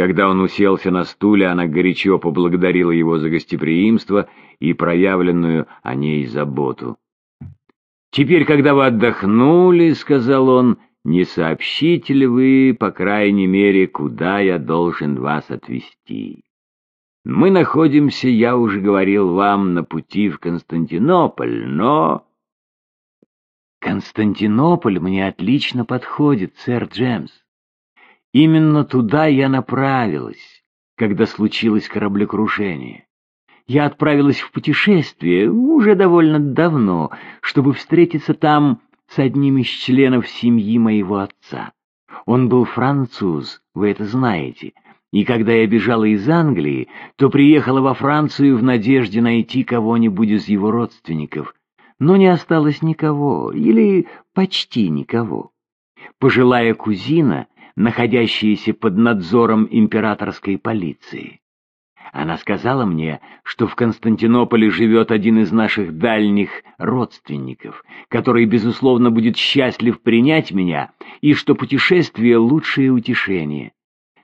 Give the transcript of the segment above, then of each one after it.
Когда он уселся на стуле, она горячо поблагодарила его за гостеприимство и проявленную о ней заботу. «Теперь, когда вы отдохнули, — сказал он, — не сообщите ли вы, по крайней мере, куда я должен вас отвезти? Мы находимся, я уже говорил вам, на пути в Константинополь, но...» «Константинополь мне отлично подходит, сэр Джемс. Именно туда я направилась, когда случилось кораблекрушение. Я отправилась в путешествие уже довольно давно, чтобы встретиться там с одним из членов семьи моего отца. Он был француз, вы это знаете, и когда я бежала из Англии, то приехала во Францию в надежде найти кого-нибудь из его родственников, но не осталось никого, или почти никого. Пожилая кузина находящиеся под надзором императорской полиции. Она сказала мне, что в Константинополе живет один из наших дальних родственников, который, безусловно, будет счастлив принять меня, и что путешествие — лучшее утешение.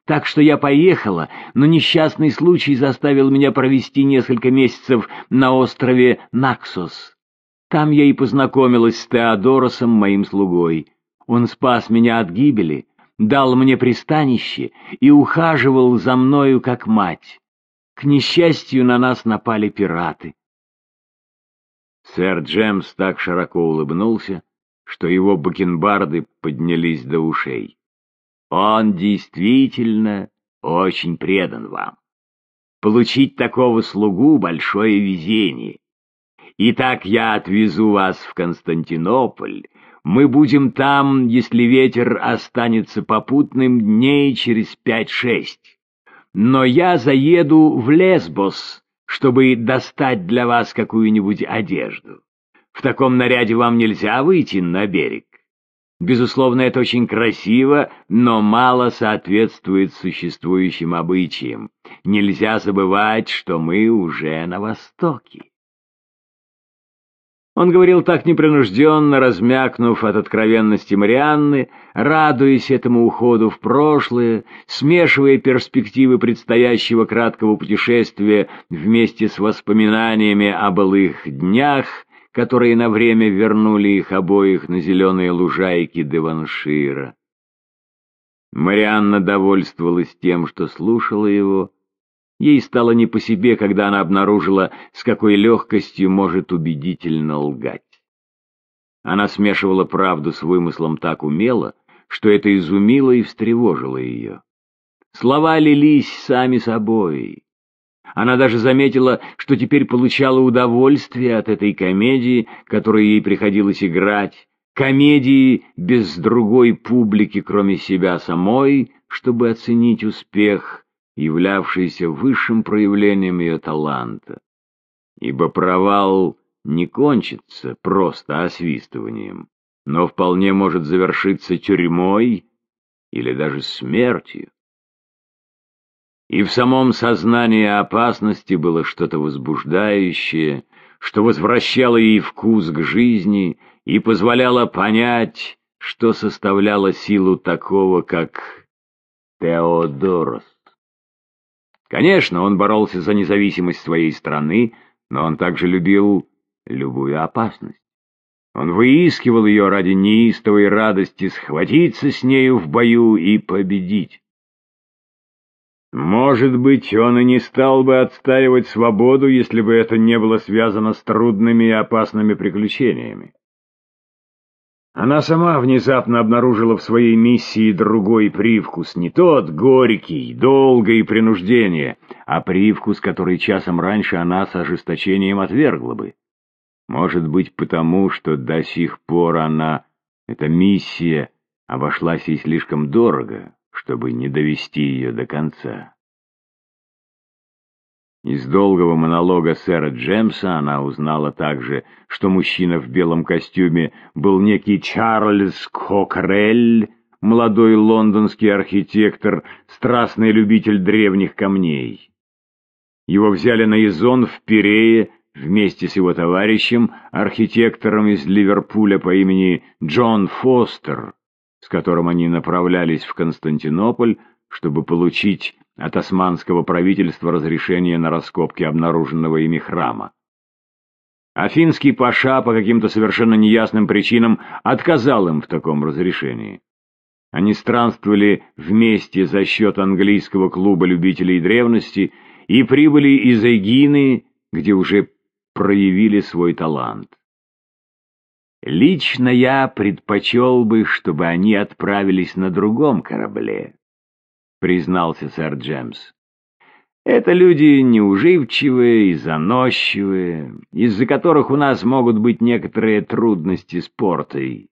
Так что я поехала, но несчастный случай заставил меня провести несколько месяцев на острове Наксос. Там я и познакомилась с Теодоросом, моим слугой. Он спас меня от гибели, дал мне пристанище и ухаживал за мною как мать. К несчастью, на нас напали пираты. Сэр Джемс так широко улыбнулся, что его бакенбарды поднялись до ушей. Он действительно очень предан вам. Получить такого слугу — большое везение. Итак, я отвезу вас в Константинополь, мы будем там, если ветер останется попутным, дней через пять-шесть. Но я заеду в Лесбос, чтобы достать для вас какую-нибудь одежду. В таком наряде вам нельзя выйти на берег. Безусловно, это очень красиво, но мало соответствует существующим обычаям. Нельзя забывать, что мы уже на Востоке. Он говорил так непринужденно, размякнув от откровенности Марианны, радуясь этому уходу в прошлое, смешивая перспективы предстоящего краткого путешествия вместе с воспоминаниями о былых днях, которые на время вернули их обоих на зеленые лужайки Деваншира. Марианна довольствовалась тем, что слушала его, Ей стало не по себе, когда она обнаружила, с какой легкостью может убедительно лгать. Она смешивала правду с вымыслом так умело, что это изумило и встревожило ее. Слова лились сами собой. Она даже заметила, что теперь получала удовольствие от этой комедии, которую ей приходилось играть, комедии без другой публики, кроме себя самой, чтобы оценить успех — являвшийся высшим проявлением ее таланта, ибо провал не кончится просто освистыванием, но вполне может завершиться тюрьмой или даже смертью. И в самом сознании опасности было что-то возбуждающее, что возвращало ей вкус к жизни и позволяло понять, что составляло силу такого, как Теодорос. Конечно, он боролся за независимость своей страны, но он также любил любую опасность. Он выискивал ее ради неистовой радости схватиться с нею в бою и победить. Может быть, он и не стал бы отстаивать свободу, если бы это не было связано с трудными и опасными приключениями. Она сама внезапно обнаружила в своей миссии другой привкус, не тот горький, долгое принуждение, а привкус, который часом раньше она с ожесточением отвергла бы. Может быть, потому, что до сих пор она, эта миссия, обошлась ей слишком дорого, чтобы не довести ее до конца. Из долгого монолога сэра Джемса она узнала также, что мужчина в белом костюме был некий Чарльз Кокрель, молодой лондонский архитектор, страстный любитель древних камней. Его взяли на Изон в Пирее вместе с его товарищем, архитектором из Ливерпуля по имени Джон Фостер, с которым они направлялись в Константинополь, чтобы получить от османского правительства разрешение на раскопки обнаруженного ими храма. Афинский паша по каким-то совершенно неясным причинам отказал им в таком разрешении. Они странствовали вместе за счет английского клуба любителей древности и прибыли из Эгины, где уже проявили свой талант. Лично я предпочел бы, чтобы они отправились на другом корабле, признался сэр Джемс. Это люди неуживчивые и заносчивые, из-за которых у нас могут быть некоторые трудности с портой.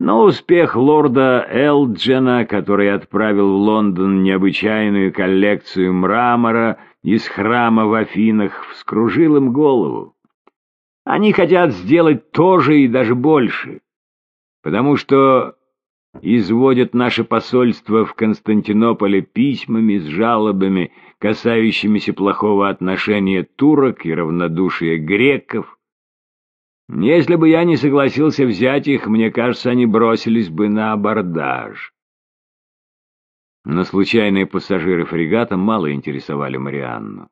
Но успех лорда Элджена, который отправил в Лондон необычайную коллекцию мрамора из храма в Афинах, вскружил им голову. Они хотят сделать то же и даже больше, потому что изводят наше посольство в Константинополе письмами с жалобами, касающимися плохого отношения турок и равнодушия греков. Если бы я не согласился взять их, мне кажется, они бросились бы на абордаж. Но случайные пассажиры фрегата мало интересовали Марианну.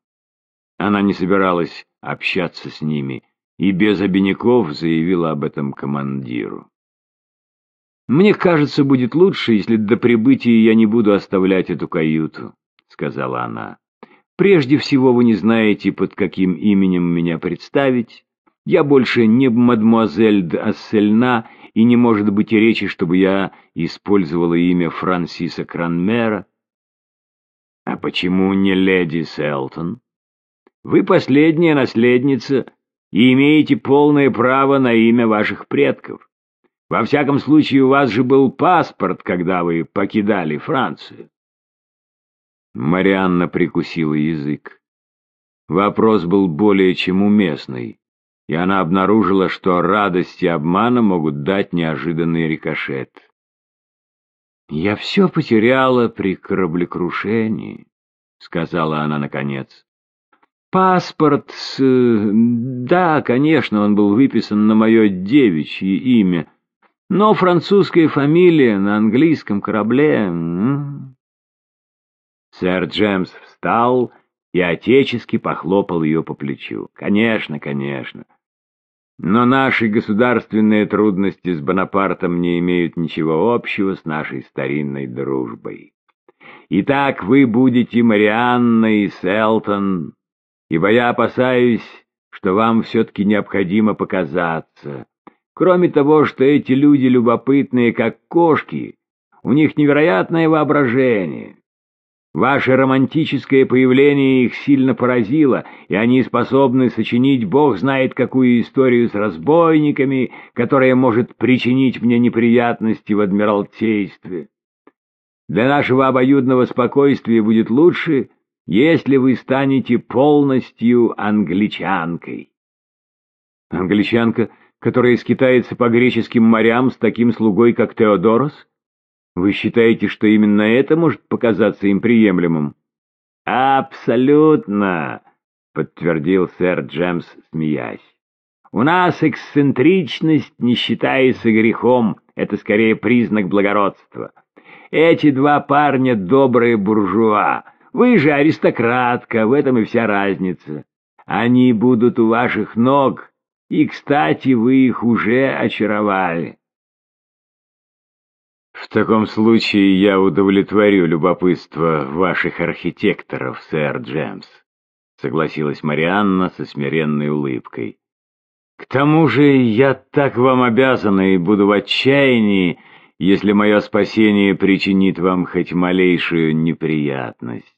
Она не собиралась общаться с ними и без обиняков заявила об этом командиру. «Мне кажется, будет лучше, если до прибытия я не буду оставлять эту каюту», — сказала она. «Прежде всего вы не знаете, под каким именем меня представить. Я больше не мадемуазель d'Ассельна, и не может быть и речи, чтобы я использовала имя Франсиса Кранмера». «А почему не леди Селтон? Вы последняя наследница и имеете полное право на имя ваших предков». Во всяком случае, у вас же был паспорт, когда вы покидали Францию. Марианна прикусила язык. Вопрос был более чем уместный, и она обнаружила, что радость и обмана могут дать неожиданный рикошет. «Я все потеряла при кораблекрушении», — сказала она наконец. «Паспорт с... Да, конечно, он был выписан на мое девичье имя» Но французская фамилия на английском корабле... Сэр Джемс встал и отечески похлопал ее по плечу. «Конечно, конечно. Но наши государственные трудности с Бонапартом не имеют ничего общего с нашей старинной дружбой. Итак, вы будете Марианна и Селтон, ибо я опасаюсь, что вам все-таки необходимо показаться». Кроме того, что эти люди любопытные, как кошки, у них невероятное воображение. Ваше романтическое появление их сильно поразило, и они способны сочинить бог знает какую историю с разбойниками, которая может причинить мне неприятности в Адмиралтействе. Для нашего обоюдного спокойствия будет лучше, если вы станете полностью англичанкой. Англичанка — которая скитается по греческим морям с таким слугой, как Теодорос? Вы считаете, что именно это может показаться им приемлемым? Абсолютно, подтвердил сэр Джемс, смеясь. У нас эксцентричность не считается грехом, это скорее признак благородства. Эти два парня добрые буржуа, вы же аристократка, в этом и вся разница. Они будут у ваших ног, и, кстати, вы их уже очаровали. В таком случае я удовлетворю любопытство ваших архитекторов, сэр Джемс, согласилась Марианна со смиренной улыбкой. К тому же я так вам обязана и буду в отчаянии, если мое спасение причинит вам хоть малейшую неприятность.